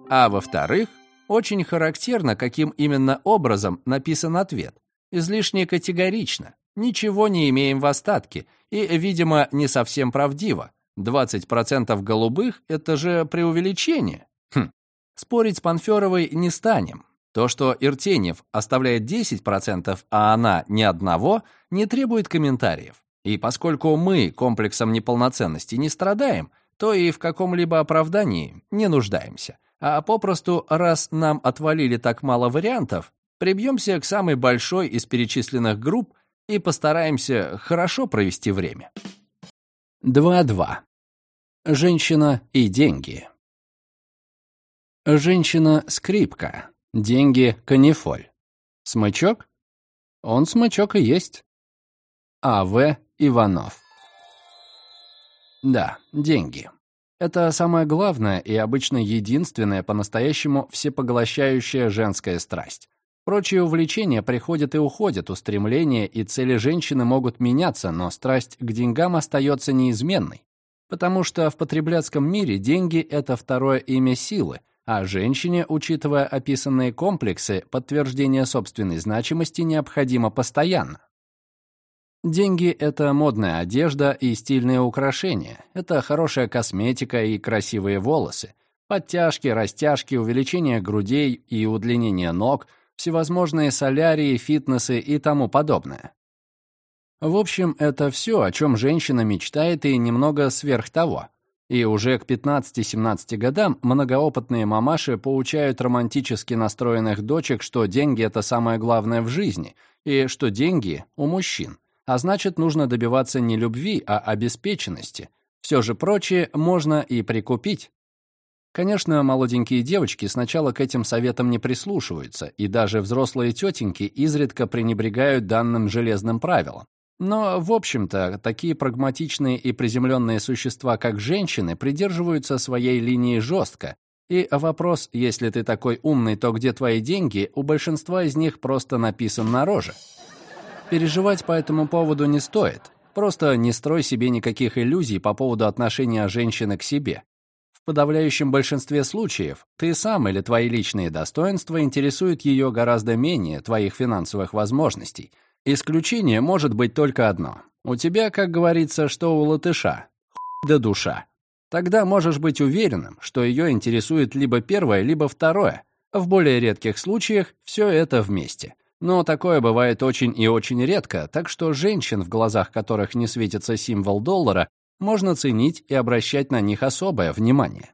А во-вторых, очень характерно, каким именно образом написан ответ. Излишне категорично. Ничего не имеем в остатке. И, видимо, не совсем правдиво. 20% голубых — это же преувеличение. Хм. Спорить с Панферовой не станем. То, что Иртенев оставляет 10%, а она ни одного, не требует комментариев. И поскольку мы комплексом неполноценности не страдаем, то и в каком-либо оправдании не нуждаемся. А попросту, раз нам отвалили так мало вариантов, прибьемся к самой большой из перечисленных групп и постараемся хорошо провести время. 2.2. Женщина и деньги. Женщина-скрипка. Деньги — канифоль. Смычок? Он смычок и есть. А.В. Иванов. Да, деньги. Это самое главное и обычно единственная по-настоящему всепоглощающая женская страсть. Прочие увлечения приходят и уходят, устремления и цели женщины могут меняться, но страсть к деньгам остается неизменной. Потому что в потребляцком мире деньги — это второе имя силы — а женщине, учитывая описанные комплексы, подтверждение собственной значимости необходимо постоянно. Деньги — это модная одежда и стильные украшения, это хорошая косметика и красивые волосы, подтяжки, растяжки, увеличение грудей и удлинение ног, всевозможные солярии, фитнесы и тому подобное. В общем, это все, о чем женщина мечтает и немного сверх того. И уже к 15-17 годам многоопытные мамаши поучают романтически настроенных дочек, что деньги — это самое главное в жизни, и что деньги у мужчин. А значит, нужно добиваться не любви, а обеспеченности. Все же прочее можно и прикупить. Конечно, молоденькие девочки сначала к этим советам не прислушиваются, и даже взрослые тетеньки изредка пренебрегают данным железным правилам. Но, в общем-то, такие прагматичные и приземленные существа, как женщины, придерживаются своей линии жестко. И вопрос, если ты такой умный, то где твои деньги, у большинства из них просто написан на роже. Переживать по этому поводу не стоит. Просто не строй себе никаких иллюзий по поводу отношения женщины к себе. В подавляющем большинстве случаев ты сам или твои личные достоинства интересуют ее гораздо менее твоих финансовых возможностей – Исключение может быть только одно. У тебя, как говорится, что у латыша. да душа. Тогда можешь быть уверенным, что ее интересует либо первое, либо второе. В более редких случаях все это вместе. Но такое бывает очень и очень редко, так что женщин, в глазах которых не светится символ доллара, можно ценить и обращать на них особое внимание.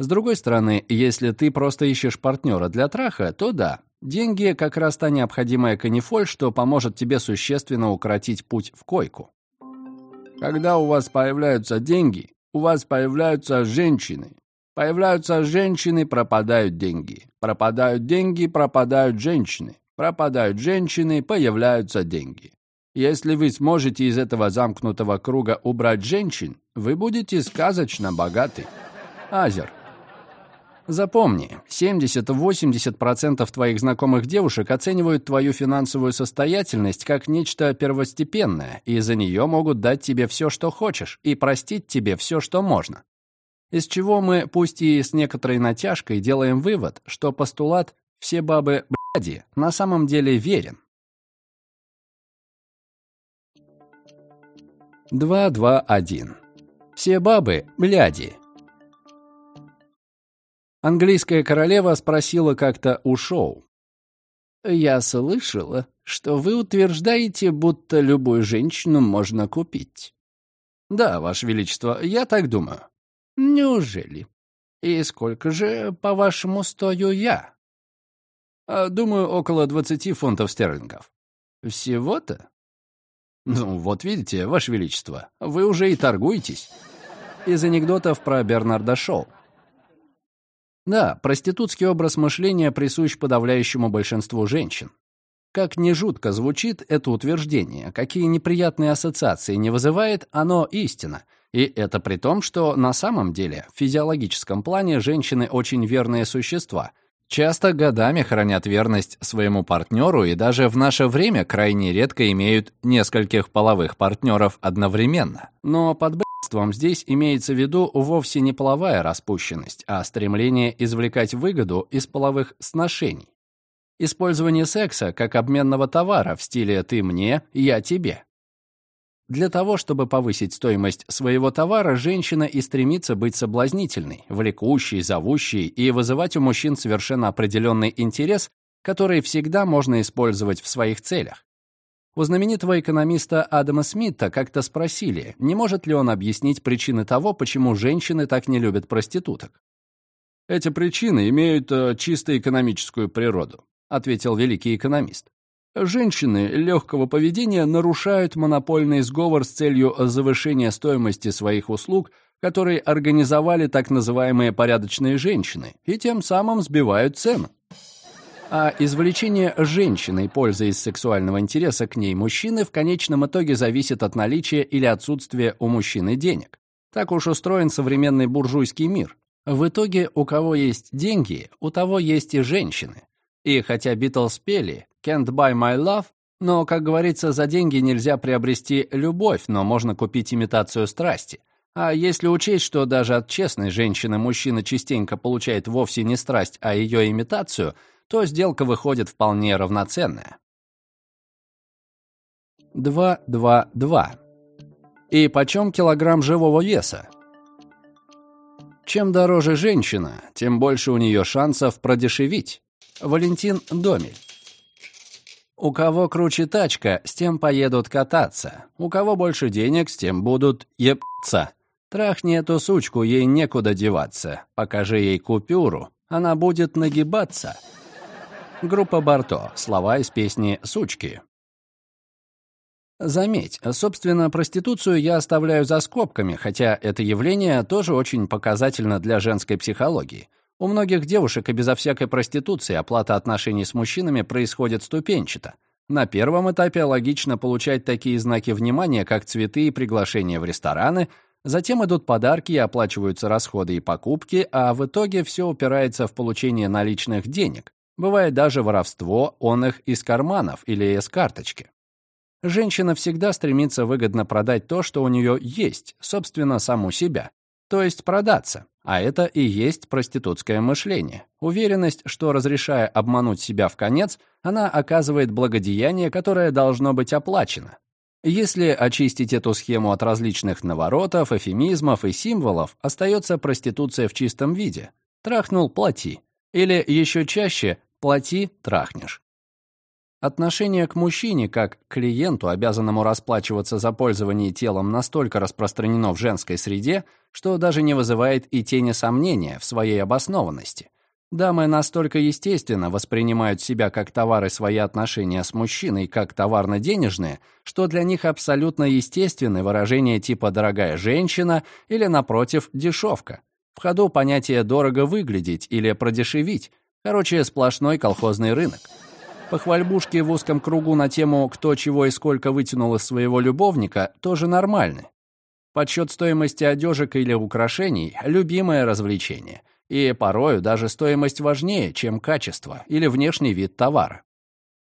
С другой стороны, если ты просто ищешь партнера для траха, то да, Деньги — как раз та необходимая канифоль, что поможет тебе существенно укоротить путь в койку. Когда у вас появляются деньги, у вас появляются женщины. Появляются женщины, пропадают деньги. Пропадают деньги, пропадают женщины. Пропадают женщины, появляются деньги. Если вы сможете из этого замкнутого круга убрать женщин, вы будете сказочно богаты. Азер. Запомни, 70-80% твоих знакомых девушек оценивают твою финансовую состоятельность как нечто первостепенное, и за нее могут дать тебе все, что хочешь, и простить тебе все, что можно. Из чего мы, пусть и с некоторой натяжкой, делаем вывод, что постулат «все бабы бляди» на самом деле верен. 2.2.1. Все бабы – бляди. Английская королева спросила как-то у шоу. «Я слышала, что вы утверждаете, будто любую женщину можно купить». «Да, Ваше Величество, я так думаю». «Неужели? И сколько же, по-вашему, стою я?» «А, «Думаю, около 20 фунтов стерлингов». «Всего-то?» «Ну, вот видите, Ваше Величество, вы уже и торгуетесь». Из анекдотов про Бернарда Шоу. Да, проститутский образ мышления присущ подавляющему большинству женщин. Как ни жутко звучит это утверждение, какие неприятные ассоциации не вызывает, оно истина. И это при том, что на самом деле в физиологическом плане женщины очень верные существа. Часто годами хранят верность своему партнеру и даже в наше время крайне редко имеют нескольких половых партнеров одновременно. Но под б***ством здесь имеется в виду вовсе не половая распущенность, а стремление извлекать выгоду из половых сношений. Использование секса как обменного товара в стиле «ты мне, я тебе». Для того, чтобы повысить стоимость своего товара, женщина и стремится быть соблазнительной, влекущей, зовущей и вызывать у мужчин совершенно определенный интерес, который всегда можно использовать в своих целях. У знаменитого экономиста Адама Смита как-то спросили, не может ли он объяснить причины того, почему женщины так не любят проституток. Эти причины имеют э, чисто экономическую природу, ответил великий экономист. Женщины легкого поведения нарушают монопольный сговор с целью завышения стоимости своих услуг, который организовали так называемые порядочные женщины, и тем самым сбивают цену. А извлечение женщиной пользы из сексуального интереса к ней мужчины в конечном итоге зависит от наличия или отсутствия у мужчины денег. Так уж устроен современный буржуйский мир. В итоге у кого есть деньги, у того есть и женщины. И хотя Битлз пели «Can't buy my love», но, как говорится, за деньги нельзя приобрести любовь, но можно купить имитацию страсти. А если учесть, что даже от честной женщины мужчина частенько получает вовсе не страсть, а ее имитацию, то сделка выходит вполне равноценная. 2-2-2. И почем килограмм живого веса? Чем дороже женщина, тем больше у нее шансов продешевить. Валентин Домель. У кого круче тачка, с тем поедут кататься. У кого больше денег, с тем будут ебаться. Трахни эту сучку, ей некуда деваться. Покажи ей купюру, она будет нагибаться. Группа Барто. Слова из песни «Сучки». Заметь, собственно, проституцию я оставляю за скобками, хотя это явление тоже очень показательно для женской психологии. У многих девушек и безо всякой проституции оплата отношений с мужчинами происходит ступенчато. На первом этапе логично получать такие знаки внимания, как цветы и приглашения в рестораны, затем идут подарки и оплачиваются расходы и покупки, а в итоге все упирается в получение наличных денег. Бывает даже воровство он их из карманов или из карточки. Женщина всегда стремится выгодно продать то, что у нее есть, собственно, саму себя. То есть продаться. А это и есть проститутское мышление. Уверенность, что, разрешая обмануть себя в конец, она оказывает благодеяние, которое должно быть оплачено. Если очистить эту схему от различных наворотов, эфемизмов и символов, остается проституция в чистом виде. Трахнул – плати. Или еще чаще – плати – трахнешь. Отношение к мужчине как к клиенту, обязанному расплачиваться за пользование телом, настолько распространено в женской среде, что даже не вызывает и тени сомнения в своей обоснованности. Дамы настолько естественно воспринимают себя как товары свои отношения с мужчиной как товарно-денежные, что для них абсолютно естественны выражения типа «дорогая женщина» или, напротив, «дешевка». В ходу понятие «дорого выглядеть» или «продешевить». Короче, сплошной колхозный рынок. Похвальбушки в узком кругу на тему «кто чего и сколько вытянул из своего любовника» тоже нормальны. Подсчет стоимости одежек или украшений – любимое развлечение. И порою даже стоимость важнее, чем качество или внешний вид товара.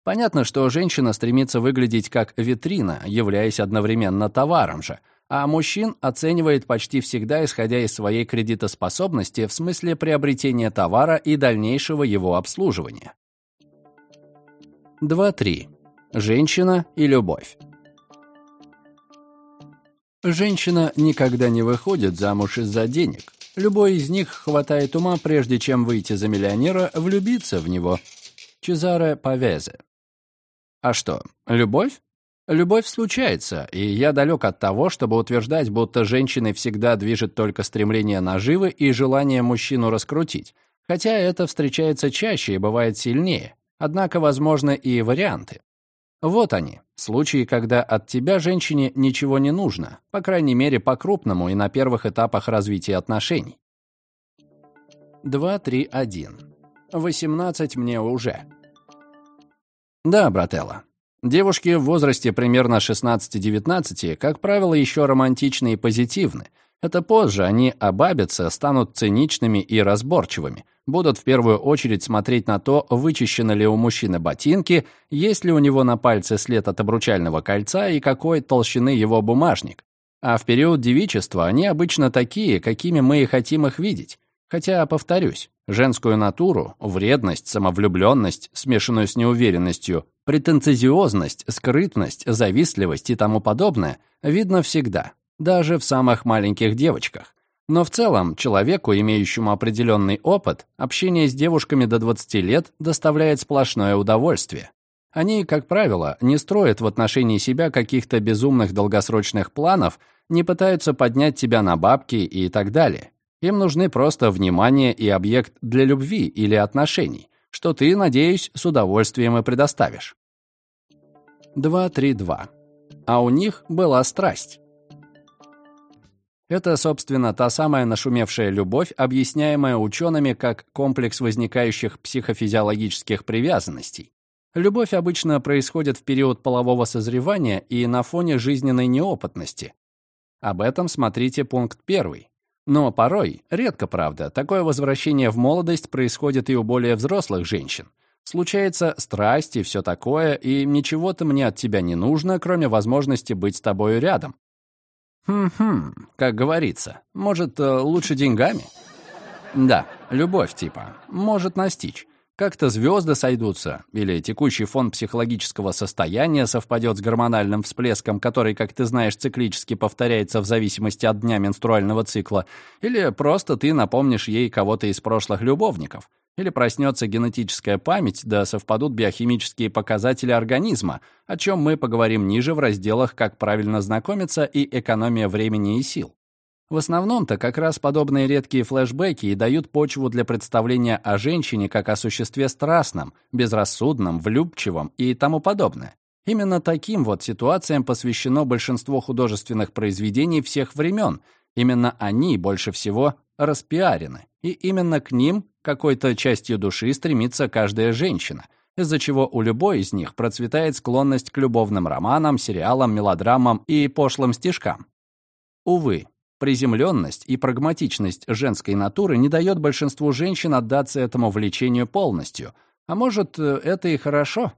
Понятно, что женщина стремится выглядеть как витрина, являясь одновременно товаром же, а мужчин оценивает почти всегда исходя из своей кредитоспособности в смысле приобретения товара и дальнейшего его обслуживания. 2.3. Женщина и любовь. Женщина никогда не выходит замуж из-за денег. Любой из них хватает ума, прежде чем выйти за миллионера, влюбиться в него. Чезаре Павезе. А что, любовь? Любовь случается, и я далек от того, чтобы утверждать, будто женщиной всегда движет только стремление наживы и желание мужчину раскрутить, хотя это встречается чаще и бывает сильнее. Однако возможны и варианты. Вот они, случаи, когда от тебя женщине ничего не нужно, по крайней мере, по-крупному и на первых этапах развития отношений. 2, 3, 1. 18 мне уже. Да, брателла. Девушки в возрасте примерно 16-19, как правило, еще романтичны и позитивны. Это позже они обабятся, станут циничными и разборчивыми – будут в первую очередь смотреть на то, вычищены ли у мужчины ботинки, есть ли у него на пальце след от обручального кольца и какой толщины его бумажник. А в период девичества они обычно такие, какими мы и хотим их видеть. Хотя, повторюсь, женскую натуру, вредность, самовлюбленность, смешанную с неуверенностью, претенциозность, скрытность, завистливость и тому подобное видно всегда, даже в самых маленьких девочках. Но в целом, человеку, имеющему определенный опыт, общение с девушками до 20 лет доставляет сплошное удовольствие. Они, как правило, не строят в отношении себя каких-то безумных долгосрочных планов, не пытаются поднять тебя на бабки и так далее. Им нужны просто внимание и объект для любви или отношений, что ты, надеюсь, с удовольствием и предоставишь. 2.3.2. А у них была страсть. Это, собственно, та самая нашумевшая любовь, объясняемая учеными как комплекс возникающих психофизиологических привязанностей. Любовь обычно происходит в период полового созревания и на фоне жизненной неопытности. Об этом смотрите пункт первый. Но порой, редко правда, такое возвращение в молодость происходит и у более взрослых женщин. Случается страсть и все такое, и ничего-то мне от тебя не нужно, кроме возможности быть с тобою рядом. Хм-хм, как говорится, может, э, лучше деньгами? Да, любовь типа, может настичь. Как-то звезды сойдутся, или текущий фон психологического состояния совпадет с гормональным всплеском, который, как ты знаешь, циклически повторяется в зависимости от дня менструального цикла, или просто ты напомнишь ей кого-то из прошлых любовников. Или проснется генетическая память, да совпадут биохимические показатели организма, о чем мы поговорим ниже в разделах «Как правильно знакомиться» и «Экономия времени и сил». В основном-то как раз подобные редкие флешбеки и дают почву для представления о женщине как о существе страстном, безрассудном, влюбчивом и тому подобное. Именно таким вот ситуациям посвящено большинство художественных произведений всех времен. Именно они больше всего распиарены. И именно к ним какой-то частью души стремится каждая женщина, из-за чего у любой из них процветает склонность к любовным романам, сериалам, мелодрамам и пошлым стишкам. Увы, приземленность и прагматичность женской натуры не дает большинству женщин отдаться этому влечению полностью. А может, это и хорошо,